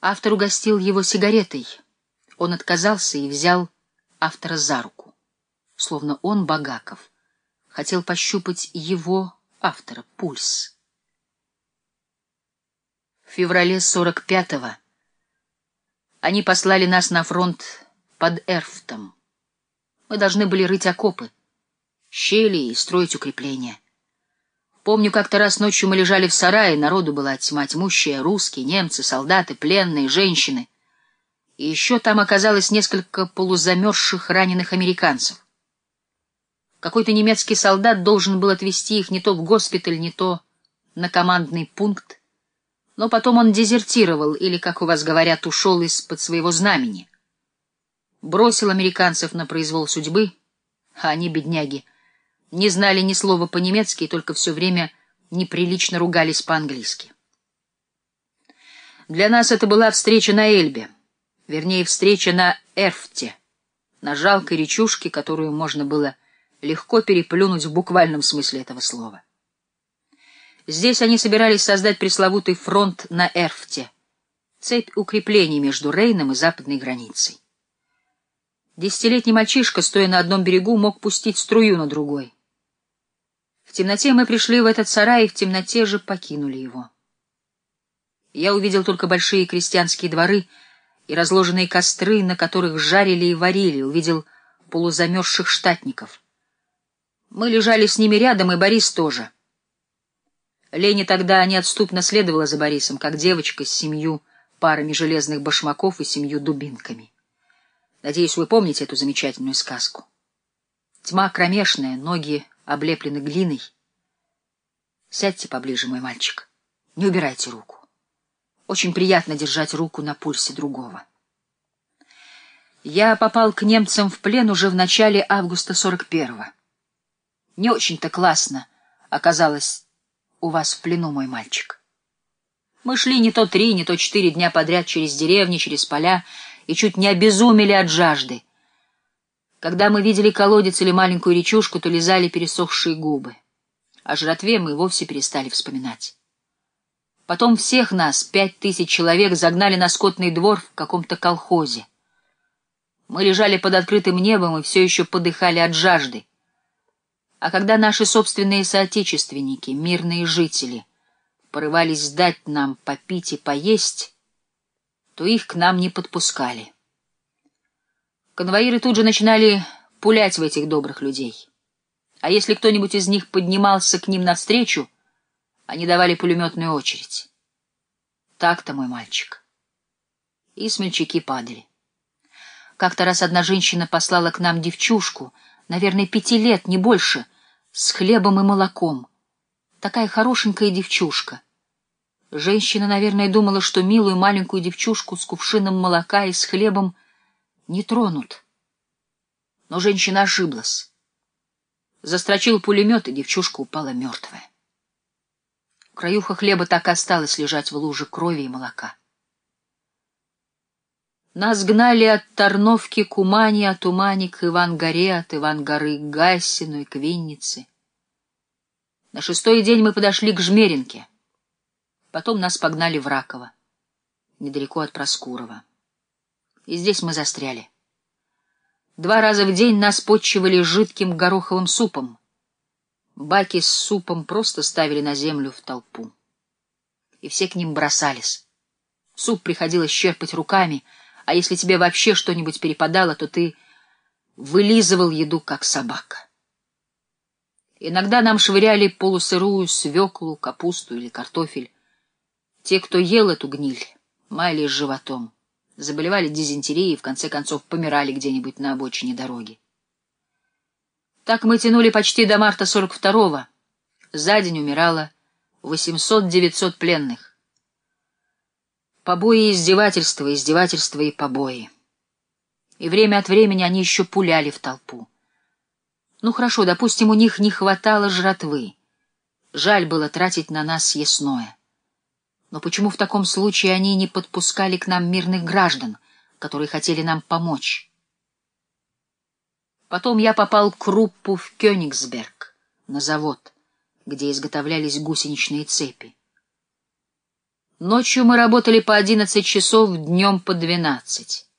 Автор угостил его сигаретой. Он отказался и взял автора за руку, словно он, Багаков, хотел пощупать его, автора, пульс. В феврале 45-го они послали нас на фронт под Эрфтом. Мы должны были рыть окопы, щели и строить укрепления. Помню, как-то раз ночью мы лежали в сарае, народу была тьма тьмущая, русские, немцы, солдаты, пленные, женщины. И еще там оказалось несколько полузамерзших раненых американцев. Какой-то немецкий солдат должен был отвезти их не то в госпиталь, не то на командный пункт, но потом он дезертировал или, как у вас говорят, ушел из-под своего знамени. Бросил американцев на произвол судьбы, а они, бедняги, не знали ни слова по-немецки и только все время неприлично ругались по-английски. Для нас это была встреча на Эльбе, вернее, встреча на Эрфте, на жалкой речушке, которую можно было легко переплюнуть в буквальном смысле этого слова. Здесь они собирались создать пресловутый фронт на Эрфте, цепь укреплений между Рейном и западной границей. Десятилетний мальчишка, стоя на одном берегу, мог пустить струю на другой — в темноте мы пришли в этот сарай и в темноте же покинули его. Я увидел только большие крестьянские дворы и разложенные костры, на которых жарили и варили, увидел полузамерзших штатников. Мы лежали с ними рядом, и Борис тоже. Лене тогда неотступно следовала за Борисом, как девочка с семью парами железных башмаков и семью дубинками. Надеюсь, вы помните эту замечательную сказку. Тьма кромешная, ноги облеплены глиной. Сядьте поближе, мой мальчик. Не убирайте руку. Очень приятно держать руку на пульсе другого. Я попал к немцам в плен уже в начале августа 41-го. Не очень-то классно оказалось у вас в плену, мой мальчик. Мы шли не то три, не то четыре дня подряд через деревни, через поля и чуть не обезумели от жажды. Когда мы видели колодец или маленькую речушку, то лизали пересохшие губы. О жратве мы вовсе перестали вспоминать. Потом всех нас, пять тысяч человек, загнали на скотный двор в каком-то колхозе. Мы лежали под открытым небом и все еще подыхали от жажды. А когда наши собственные соотечественники, мирные жители, порывались сдать нам попить и поесть, то их к нам не подпускали. Конвоиры тут же начинали пулять в этих добрых людей. А если кто-нибудь из них поднимался к ним навстречу, они давали пулеметную очередь. Так-то, мой мальчик. И смельчаки падали. Как-то раз одна женщина послала к нам девчушку, наверное, пяти лет, не больше, с хлебом и молоком. Такая хорошенькая девчушка. Женщина, наверное, думала, что милую маленькую девчушку с кувшином молока и с хлебом — не тронут. Но женщина ошиблась. Застрочил пулемет, и девчушка упала мертвая. Краюха хлеба так и осталась лежать в луже крови и молока. Нас гнали от Тарновки к Умани, от Умани к Иван-горе, от Иван-горы к Гайсину и к Виннице. На шестой день мы подошли к Жмеринке. Потом нас погнали в Раково, недалеко от Проскурова и здесь мы застряли. Два раза в день нас подчивали жидким гороховым супом. Баки с супом просто ставили на землю в толпу. И все к ним бросались. Суп приходилось черпать руками, а если тебе вообще что-нибудь перепадало, то ты вылизывал еду, как собака. Иногда нам швыряли полусырую свеклу, капусту или картофель. Те, кто ел эту гниль, маялись животом заболевали дизентерией и в конце концов помирали где-нибудь на обочине дороги. Так мы тянули почти до марта 42-го. За день умирало 800-900 пленных. Побои и издевательства, издевательства и побои. И время от времени они еще пуляли в толпу. Ну хорошо, допустим, у них не хватало жратвы. Жаль было тратить на нас съестное. Но почему в таком случае они не подпускали к нам мирных граждан, которые хотели нам помочь? Потом я попал к Руппу в Кёнигсберг, на завод, где изготовлялись гусеничные цепи. Ночью мы работали по одиннадцать часов, днем по двенадцать.